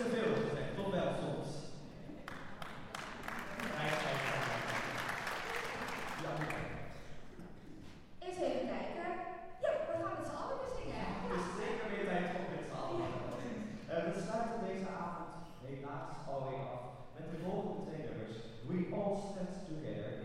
te veel gezegd, toch wel soms. Eens even kijken. Ja, we gaan met z'n allen weer zingen. Ja. Zeker weer tijd om het z'n eh, We sluiten deze avond helaas alweer af met de volgende twee. We all stand together.